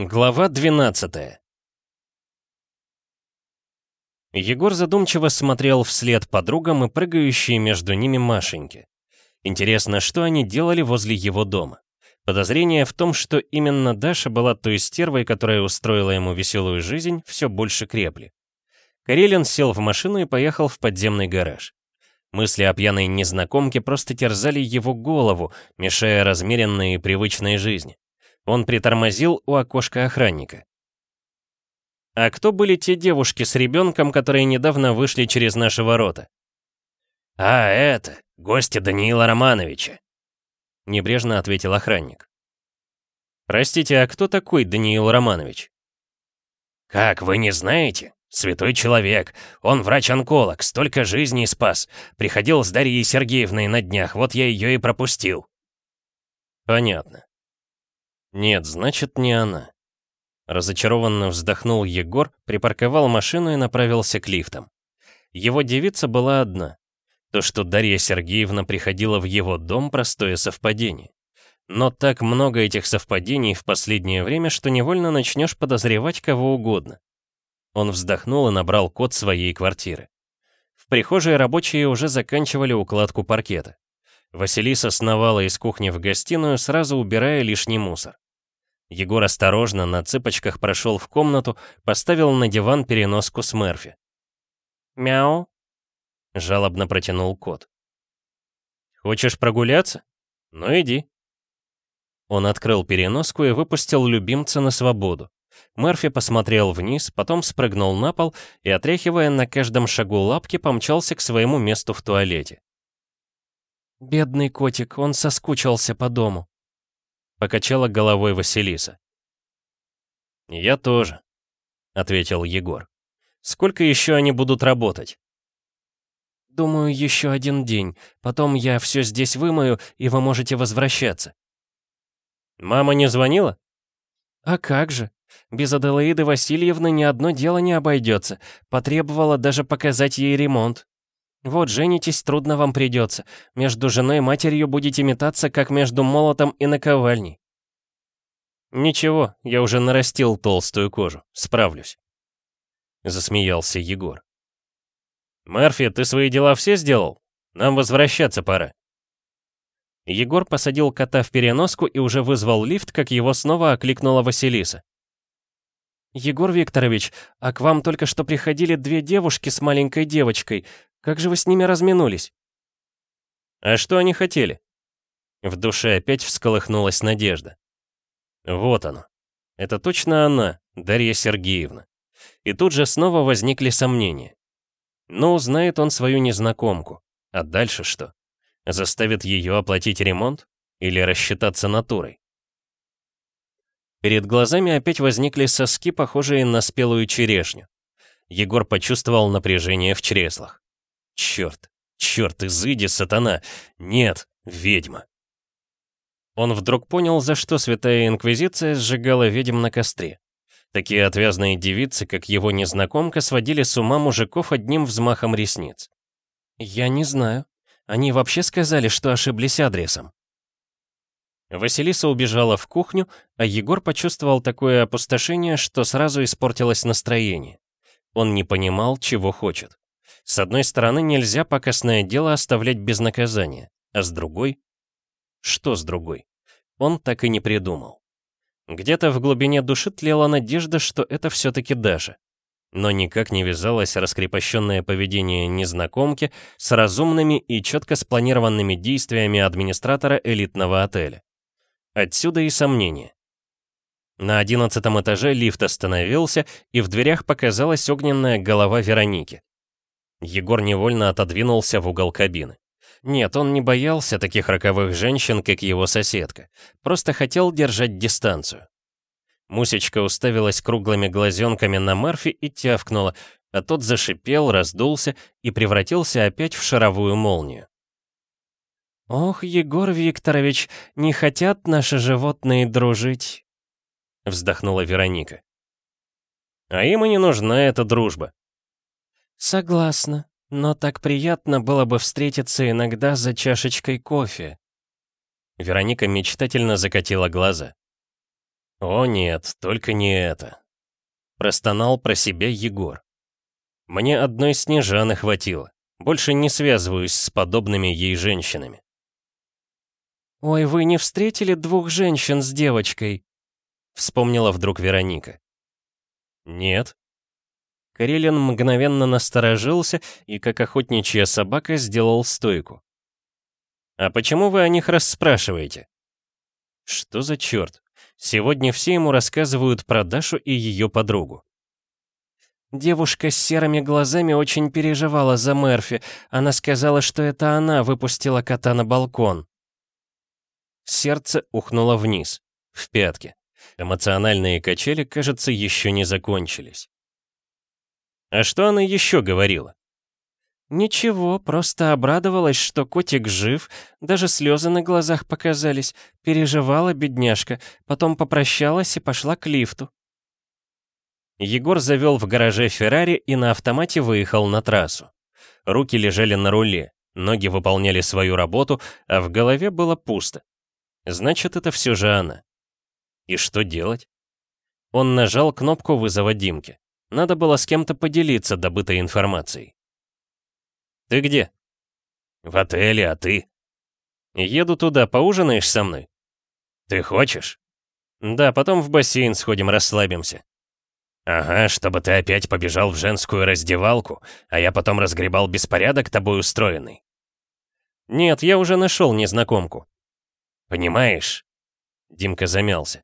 Глава 12 Егор задумчиво смотрел вслед подругам и прыгающие между ними Машеньки. Интересно, что они делали возле его дома? Подозрение в том, что именно Даша была той стервой, которая устроила ему веселую жизнь, все больше крепли. Карелин сел в машину и поехал в подземный гараж. Мысли о пьяной незнакомке просто терзали его голову, мешая размеренной и привычной жизни. Он притормозил у окошка охранника. «А кто были те девушки с ребенком, которые недавно вышли через наши ворота?» «А, это, гости Даниила Романовича», — небрежно ответил охранник. «Простите, а кто такой Даниил Романович?» «Как, вы не знаете? Святой человек. Он врач-онколог, столько жизней спас. Приходил с Дарьей Сергеевной на днях, вот я ее и пропустил». «Понятно. Нет, значит, не она». Разочарованно вздохнул Егор, припарковал машину и направился к лифтам. Его девица была одна. То, что Дарья Сергеевна приходила в его дом, простое совпадение. Но так много этих совпадений в последнее время, что невольно начнешь подозревать кого угодно. Он вздохнул и набрал код своей квартиры. В прихожей рабочие уже заканчивали укладку паркета. Василиса сновала из кухни в гостиную, сразу убирая лишний мусор. Егор осторожно на цыпочках прошел в комнату, поставил на диван переноску с Мерфи. «Мяу», — жалобно протянул кот. «Хочешь прогуляться? Ну иди». Он открыл переноску и выпустил любимца на свободу. Мерфи посмотрел вниз, потом спрыгнул на пол и, отряхивая на каждом шагу лапки, помчался к своему месту в туалете. «Бедный котик, он соскучился по дому», — покачала головой Василиса. «Я тоже», — ответил Егор. «Сколько еще они будут работать?» «Думаю, еще один день. Потом я все здесь вымою, и вы можете возвращаться». «Мама не звонила?» «А как же? Без Аделаиды Васильевны ни одно дело не обойдется. Потребовала даже показать ей ремонт. Вот женитесь, трудно вам придется. Между женой и матерью будете метаться, как между молотом и наковальней». «Ничего, я уже нарастил толстую кожу. Справлюсь». Засмеялся Егор. «Мерфи, ты свои дела все сделал? Нам возвращаться пора». Егор посадил кота в переноску и уже вызвал лифт, как его снова окликнула Василиса. «Егор Викторович, а к вам только что приходили две девушки с маленькой девочкой. Как же вы с ними разминулись?» «А что они хотели?» В душе опять всколыхнулась надежда. Вот оно. Это точно она, Дарья Сергеевна. И тут же снова возникли сомнения. Но узнает он свою незнакомку. А дальше что? Заставит ее оплатить ремонт? Или рассчитаться натурой? Перед глазами опять возникли соски, похожие на спелую черешню. Егор почувствовал напряжение в чреслах. Черт, черт, изыди, сатана! Нет, ведьма. Он вдруг понял, за что Святая Инквизиция сжигала ведьм на костре. Такие отвязные девицы, как его незнакомка, сводили с ума мужиков одним взмахом ресниц. «Я не знаю. Они вообще сказали, что ошиблись адресом». Василиса убежала в кухню, а Егор почувствовал такое опустошение, что сразу испортилось настроение. Он не понимал, чего хочет. С одной стороны, нельзя покосное дело оставлять без наказания, а с другой... Что с другой? Он так и не придумал. Где-то в глубине души тлела надежда, что это все-таки Даша. Но никак не вязалось раскрепощенное поведение незнакомки с разумными и четко спланированными действиями администратора элитного отеля. Отсюда и сомнения. На одиннадцатом этаже лифт остановился, и в дверях показалась огненная голова Вероники. Егор невольно отодвинулся в угол кабины. Нет, он не боялся таких роковых женщин, как его соседка. Просто хотел держать дистанцию. Мусечка уставилась круглыми глазенками на Мерфи и тявкнула, а тот зашипел, раздулся и превратился опять в шаровую молнию. «Ох, Егор Викторович, не хотят наши животные дружить», — вздохнула Вероника. «А им и не нужна эта дружба». «Согласна», но так приятно было бы встретиться иногда за чашечкой кофе. Вероника мечтательно закатила глаза. О нет, только не это. Простонал про себя Егор. Мне одной Снежаны хватило. Больше не связываюсь с подобными ей женщинами. «Ой, вы не встретили двух женщин с девочкой?» Вспомнила вдруг Вероника. «Нет». Карелин мгновенно насторожился и, как охотничья собака, сделал стойку. «А почему вы о них расспрашиваете?» «Что за черт? Сегодня все ему рассказывают про Дашу и ее подругу. Девушка с серыми глазами очень переживала за Мерфи. Она сказала, что это она выпустила кота на балкон. Сердце ухнуло вниз, в пятки. Эмоциональные качели, кажется, еще не закончились. А что она еще говорила? Ничего, просто обрадовалась, что котик жив, даже слезы на глазах показались, переживала бедняжка, потом попрощалась и пошла к лифту. Егор завел в гараже Феррари и на автомате выехал на трассу. Руки лежали на руле, ноги выполняли свою работу, а в голове было пусто. Значит, это все же она. И что делать? Он нажал кнопку вызова Димки. Надо было с кем-то поделиться добытой информацией. «Ты где?» «В отеле, а ты?» «Еду туда, поужинаешь со мной?» «Ты хочешь?» «Да, потом в бассейн сходим, расслабимся». «Ага, чтобы ты опять побежал в женскую раздевалку, а я потом разгребал беспорядок тобой устроенный». «Нет, я уже нашел незнакомку». «Понимаешь?» Димка замялся.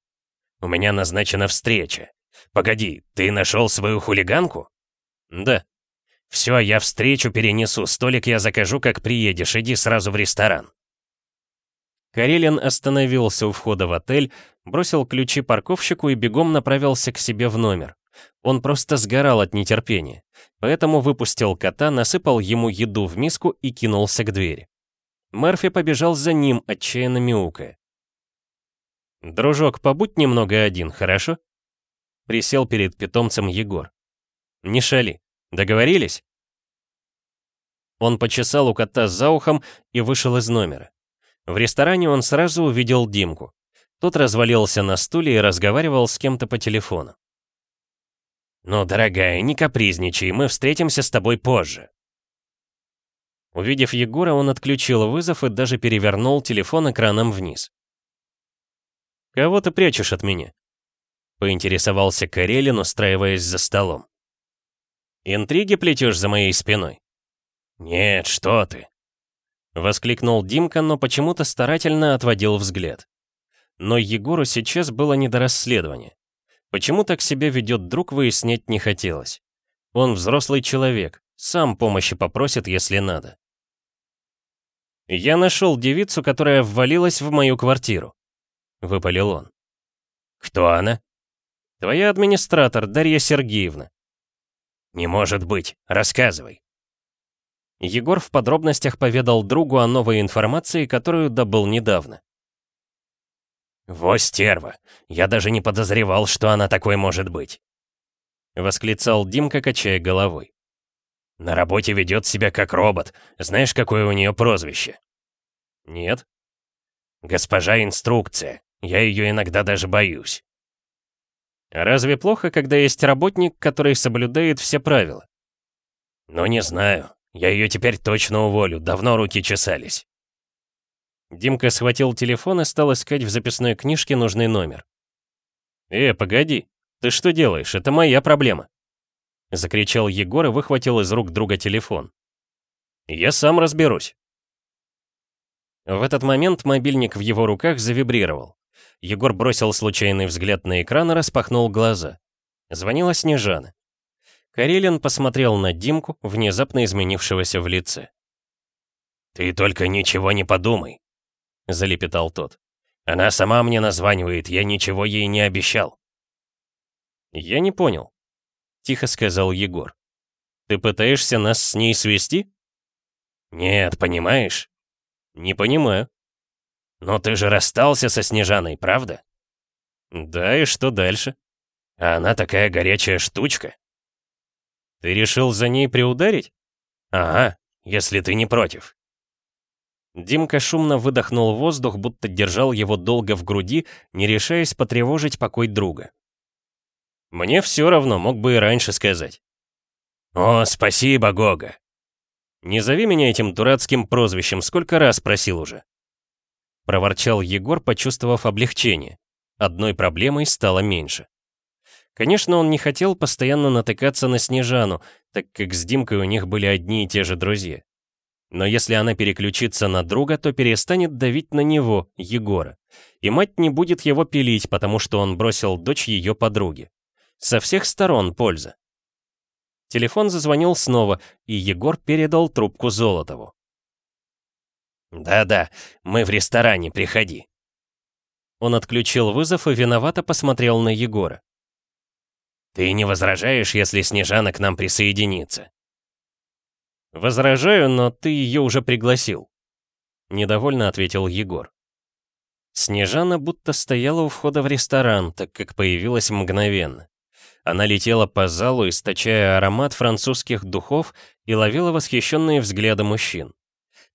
«У меня назначена встреча. Погоди, ты нашел свою хулиганку?» «Да». «Все, я встречу перенесу, столик я закажу, как приедешь, иди сразу в ресторан». Карелин остановился у входа в отель, бросил ключи парковщику и бегом направился к себе в номер. Он просто сгорал от нетерпения, поэтому выпустил кота, насыпал ему еду в миску и кинулся к двери. Мерфи побежал за ним, отчаянно мяукая. «Дружок, побудь немного один, хорошо?» Присел перед питомцем Егор. «Не шали. Договорились?» Он почесал у кота за ухом и вышел из номера. В ресторане он сразу увидел Димку. Тот развалился на стуле и разговаривал с кем-то по телефону. «Ну, дорогая, не капризничай, мы встретимся с тобой позже». Увидев Егора, он отключил вызов и даже перевернул телефон экраном вниз. «Кого ты прячешь от меня?» — поинтересовался Карелин, устраиваясь за столом. «Интриги плетешь за моей спиной?» «Нет, что ты!» — воскликнул Димка, но почему-то старательно отводил взгляд. Но Егору сейчас было не до расследования. Почему так себя ведет друг, выяснять не хотелось. Он взрослый человек, сам помощи попросит, если надо. «Я нашел девицу, которая ввалилась в мою квартиру», — выпалил он. «Кто она?» «Твоя администратор, Дарья Сергеевна». «Не может быть. Рассказывай». Егор в подробностях поведал другу о новой информации, которую добыл недавно. «Во стерва! Я даже не подозревал, что она такой может быть!» Восклицал Димка, качая головой. «На работе ведет себя как робот. Знаешь, какое у нее прозвище?» «Нет». «Госпожа инструкция. Я ее иногда даже боюсь». «Разве плохо, когда есть работник, который соблюдает все правила?» «Ну, не знаю. Я ее теперь точно уволю. Давно руки чесались». Димка схватил телефон и стал искать в записной книжке нужный номер. «Э, погоди, ты что делаешь? Это моя проблема!» Закричал Егор и выхватил из рук друга телефон. «Я сам разберусь!» В этот момент мобильник в его руках завибрировал. Егор бросил случайный взгляд на экран и распахнул глаза. Звонила Снежана. Карелин посмотрел на Димку, внезапно изменившегося в лице. «Ты только ничего не подумай», — залепетал тот. «Она сама мне названивает, я ничего ей не обещал». «Я не понял», — тихо сказал Егор. «Ты пытаешься нас с ней свести?» «Нет, понимаешь?» «Не понимаю». «Но ты же расстался со Снежаной, правда?» «Да, и что дальше?» «А она такая горячая штучка». «Ты решил за ней приударить?» «Ага, если ты не против». Димка шумно выдохнул воздух, будто держал его долго в груди, не решаясь потревожить покой друга. «Мне все равно, мог бы и раньше сказать». «О, спасибо, Гога!» «Не зови меня этим дурацким прозвищем, сколько раз просил уже!» Проворчал Егор, почувствовав облегчение. Одной проблемой стало меньше. Конечно, он не хотел постоянно натыкаться на Снежану, так как с Димкой у них были одни и те же друзья. Но если она переключится на друга, то перестанет давить на него, Егора. И мать не будет его пилить, потому что он бросил дочь ее подруги. Со всех сторон польза. Телефон зазвонил снова, и Егор передал трубку Золотову. «Да-да, мы в ресторане, приходи». Он отключил вызов и виновато посмотрел на Егора. «Ты не возражаешь, если Снежана к нам присоединится?» «Возражаю, но ты ее уже пригласил», — недовольно ответил Егор. Снежана будто стояла у входа в ресторан, так как появилась мгновенно. Она летела по залу, источая аромат французских духов и ловила восхищенные взгляды мужчин.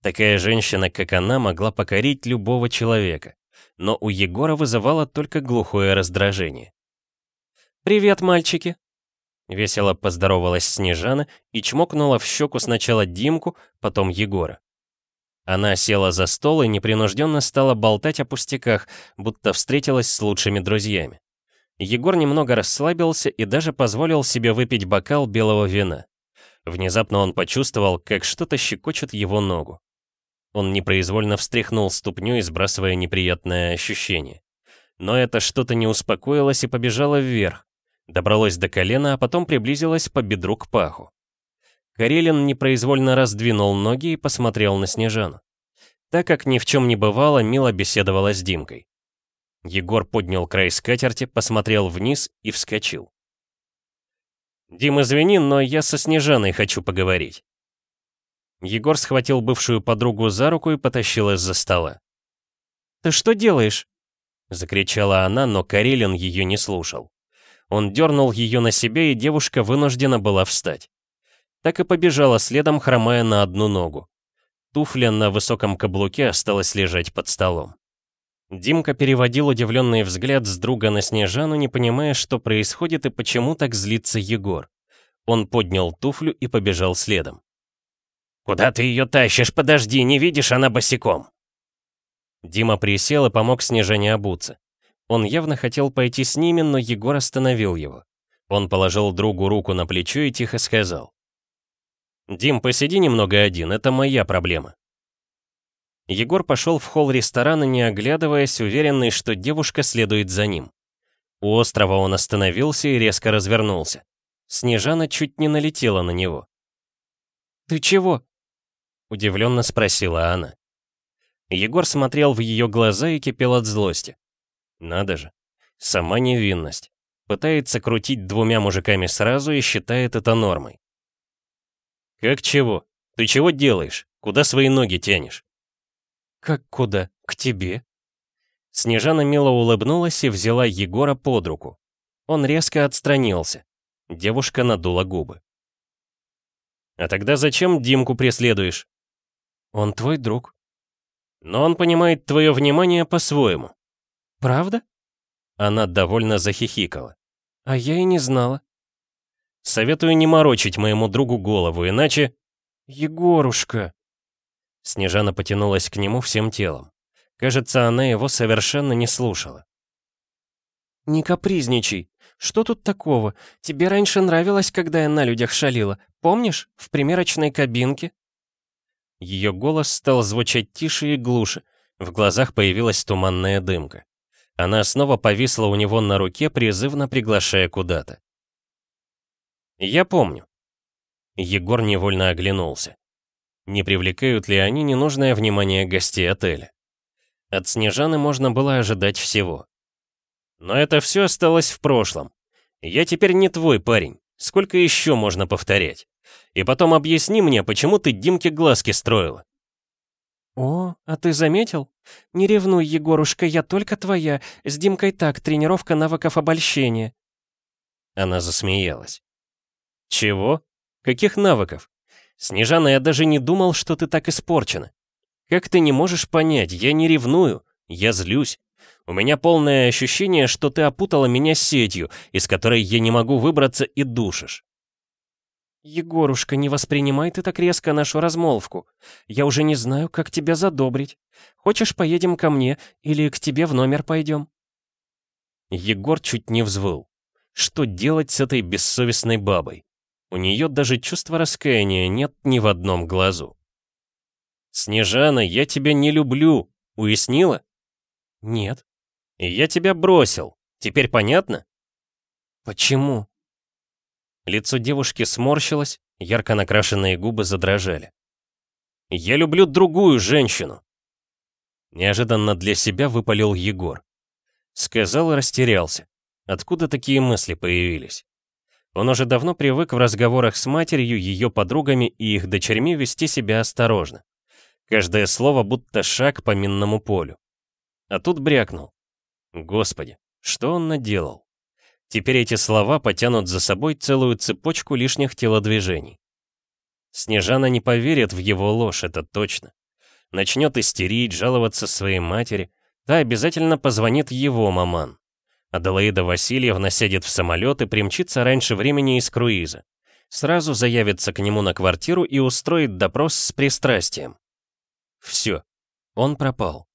Такая женщина, как она, могла покорить любого человека, но у Егора вызывало только глухое раздражение. «Привет, мальчики!» Весело поздоровалась Снежана и чмокнула в щеку сначала Димку, потом Егора. Она села за стол и непринужденно стала болтать о пустяках, будто встретилась с лучшими друзьями. Егор немного расслабился и даже позволил себе выпить бокал белого вина. Внезапно он почувствовал, как что-то щекочет его ногу. Он непроизвольно встряхнул ступню, сбрасывая неприятное ощущение. Но это что-то не успокоилось и побежало вверх, Добралось до колена, а потом приблизилась по бедру к паху. Карелин непроизвольно раздвинул ноги и посмотрел на Снежану. Так как ни в чем не бывало, мило беседовала с Димкой. Егор поднял край скатерти, посмотрел вниз и вскочил. «Дим, извини, но я со Снежаной хочу поговорить». Егор схватил бывшую подругу за руку и потащил из-за стола. «Ты что делаешь?» — закричала она, но Карелин ее не слушал. Он дернул ее на себе, и девушка вынуждена была встать. Так и побежала следом, хромая на одну ногу. Туфля на высоком каблуке осталась лежать под столом. Димка переводил удивленный взгляд с друга на Снежану, не понимая, что происходит и почему так злится Егор. Он поднял туфлю и побежал следом. «Куда ты ее тащишь? Подожди, не видишь, она босиком!» Дима присел и помог Снежане обуться. Он явно хотел пойти с ними, но Егор остановил его. Он положил другу руку на плечо и тихо сказал. «Дим, посиди немного один, это моя проблема». Егор пошел в холл ресторана, не оглядываясь, уверенный, что девушка следует за ним. У острова он остановился и резко развернулся. Снежана чуть не налетела на него. «Ты чего?» — удивленно спросила она. Егор смотрел в ее глаза и кипел от злости. Надо же. Сама невинность. Пытается крутить двумя мужиками сразу и считает это нормой. «Как чего? Ты чего делаешь? Куда свои ноги тянешь?» «Как куда? К тебе?» Снежана мило улыбнулась и взяла Егора под руку. Он резко отстранился. Девушка надула губы. «А тогда зачем Димку преследуешь?» «Он твой друг». «Но он понимает твое внимание по-своему. «Правда?» Она довольно захихикала. «А я и не знала». «Советую не морочить моему другу голову, иначе...» «Егорушка!» Снежана потянулась к нему всем телом. Кажется, она его совершенно не слушала. «Не капризничай. Что тут такого? Тебе раньше нравилось, когда я на людях шалила. Помнишь, в примерочной кабинке?» Ее голос стал звучать тише и глуше. В глазах появилась туманная дымка. Она снова повисла у него на руке, призывно приглашая куда-то. «Я помню». Егор невольно оглянулся. Не привлекают ли они ненужное внимание гостей отеля? От Снежаны можно было ожидать всего. Но это все осталось в прошлом. Я теперь не твой парень. Сколько еще можно повторять? И потом объясни мне, почему ты Димке глазки строила. «О, а ты заметил? Не ревнуй, Егорушка, я только твоя. С Димкой так, тренировка навыков обольщения». Она засмеялась. «Чего? Каких навыков? Снежана, я даже не думал, что ты так испорчена. Как ты не можешь понять, я не ревную, я злюсь. У меня полное ощущение, что ты опутала меня сетью, из которой я не могу выбраться и душишь. «Егорушка, не воспринимай ты так резко нашу размолвку. Я уже не знаю, как тебя задобрить. Хочешь, поедем ко мне или к тебе в номер пойдем?» Егор чуть не взвыл. Что делать с этой бессовестной бабой? У нее даже чувства раскаяния нет ни в одном глазу. «Снежана, я тебя не люблю. Уяснила?» «Нет». «И я тебя бросил. Теперь понятно?» «Почему?» Лицо девушки сморщилось, ярко накрашенные губы задрожали. «Я люблю другую женщину!» Неожиданно для себя выпалил Егор. Сказал и растерялся. Откуда такие мысли появились? Он уже давно привык в разговорах с матерью, ее подругами и их дочерьми вести себя осторожно. Каждое слово будто шаг по минному полю. А тут брякнул. Господи, что он наделал? Теперь эти слова потянут за собой целую цепочку лишних телодвижений. Снежана не поверит в его ложь, это точно. Начнет истерить, жаловаться своей матери. Та обязательно позвонит его маман. Аделаида Васильевна сядет в самолет и примчится раньше времени из круиза. Сразу заявится к нему на квартиру и устроит допрос с пристрастием. Все. Он пропал.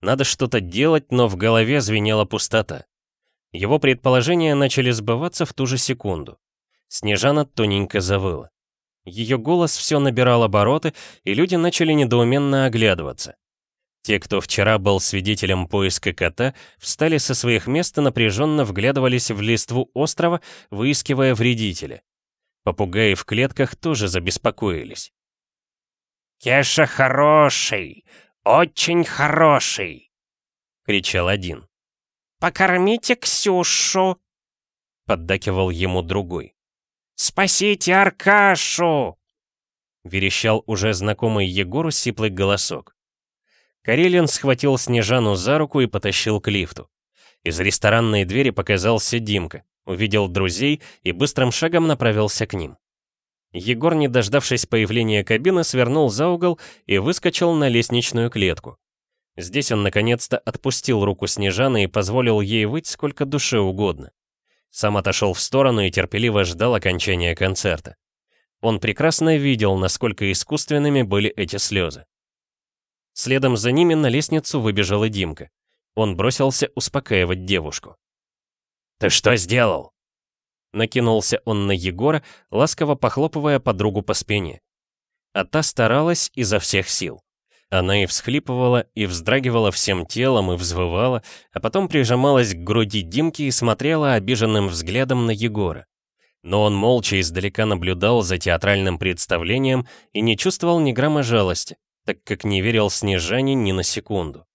Надо что-то делать, но в голове звенела пустота. Его предположения начали сбываться в ту же секунду. Снежана тоненько завыла. Ее голос все набирал обороты, и люди начали недоуменно оглядываться. Те, кто вчера был свидетелем поиска кота, встали со своих мест и напряженно вглядывались в листву острова, выискивая вредителя. Попугаи в клетках тоже забеспокоились. «Кеша хороший! Очень хороший!» — кричал один. «Покормите Ксюшу!» — поддакивал ему другой. «Спасите Аркашу!» — верещал уже знакомый Егору сиплый голосок. Карелин схватил Снежану за руку и потащил к лифту. Из ресторанной двери показался Димка, увидел друзей и быстрым шагом направился к ним. Егор, не дождавшись появления кабины, свернул за угол и выскочил на лестничную клетку. Здесь он наконец-то отпустил руку Снежаны и позволил ей выть сколько душе угодно. Сам отошел в сторону и терпеливо ждал окончания концерта. Он прекрасно видел, насколько искусственными были эти слезы. Следом за ними на лестницу выбежал и Димка. Он бросился успокаивать девушку. «Ты что сделал?» Накинулся он на Егора, ласково похлопывая подругу по спине. А та старалась изо всех сил. Она и всхлипывала, и вздрагивала всем телом, и взвывала, а потом прижималась к груди Димки и смотрела обиженным взглядом на Егора. Но он молча издалека наблюдал за театральным представлением и не чувствовал ни грамма жалости, так как не верил Снежане ни на секунду.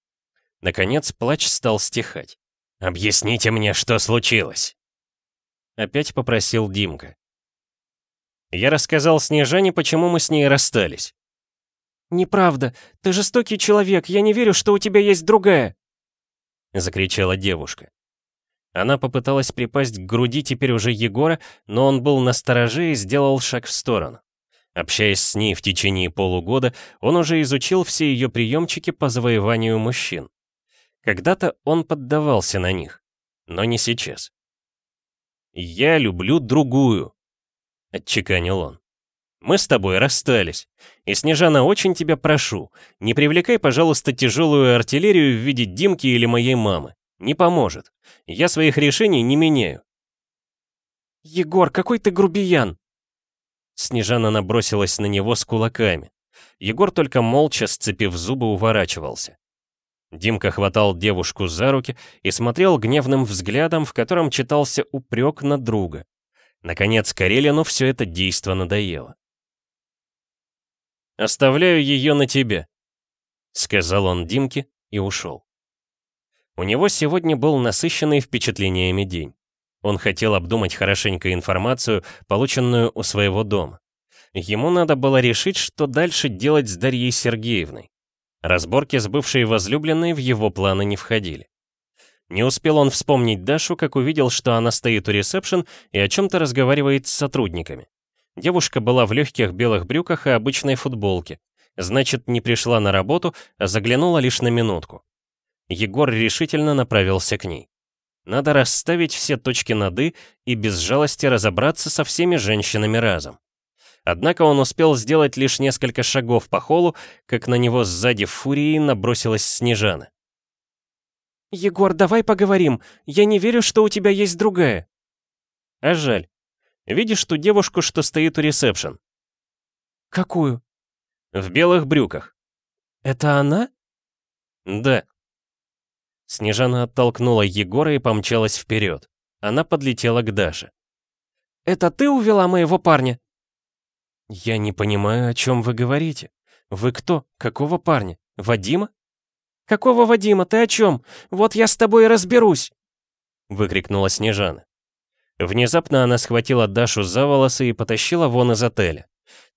Наконец плач стал стихать. «Объясните мне, что случилось?» Опять попросил Димка. Я рассказал Снежане, почему мы с ней расстались. «Неправда. Ты жестокий человек. Я не верю, что у тебя есть другая!» Закричала девушка. Она попыталась припасть к груди теперь уже Егора, но он был на стороже и сделал шаг в сторону. Общаясь с ней в течение полугода, он уже изучил все ее приемчики по завоеванию мужчин. Когда-то он поддавался на них, но не сейчас. «Я люблю другую», — отчеканил он. Мы с тобой расстались. И, Снежана, очень тебя прошу, не привлекай, пожалуйста, тяжелую артиллерию в виде Димки или моей мамы. Не поможет. Я своих решений не меняю. Егор, какой ты грубиян! Снежана набросилась на него с кулаками. Егор только молча, сцепив зубы, уворачивался. Димка хватал девушку за руки и смотрел гневным взглядом, в котором читался упрек на друга. Наконец, Карелину все это действо надоело. «Оставляю ее на тебе», — сказал он Димке и ушел. У него сегодня был насыщенный впечатлениями день. Он хотел обдумать хорошенько информацию, полученную у своего дома. Ему надо было решить, что дальше делать с Дарьей Сергеевной. Разборки с бывшей возлюбленной в его планы не входили. Не успел он вспомнить Дашу, как увидел, что она стоит у ресепшн и о чем-то разговаривает с сотрудниками. Девушка была в легких белых брюках и обычной футболке. Значит, не пришла на работу, а заглянула лишь на минутку. Егор решительно направился к ней. Надо расставить все точки над «и» и без жалости разобраться со всеми женщинами разом. Однако он успел сделать лишь несколько шагов по холу, как на него сзади в фурии набросилась Снежана. «Егор, давай поговорим. Я не верю, что у тебя есть другая». А жаль. Видишь ту девушку, что стоит у ресепшн? «Какую?» В белых брюках. «Это она?» «Да». Снежана оттолкнула Егора и помчалась вперед. Она подлетела к Даше. «Это ты увела моего парня?» «Я не понимаю, о чем вы говорите. Вы кто? Какого парня? Вадима?» «Какого Вадима? Ты о чем? Вот я с тобой и разберусь!» Выкрикнула Снежана. Внезапно она схватила Дашу за волосы и потащила вон из отеля.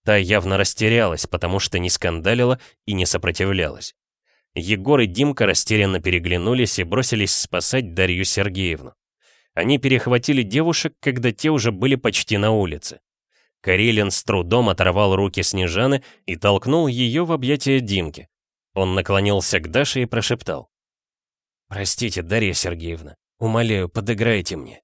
Та явно растерялась, потому что не скандалила и не сопротивлялась. Егор и Димка растерянно переглянулись и бросились спасать Дарью Сергеевну. Они перехватили девушек, когда те уже были почти на улице. Карелин с трудом оторвал руки Снежаны и толкнул ее в объятия Димки. Он наклонился к Даше и прошептал. «Простите, Дарья Сергеевна, умоляю, подыграйте мне.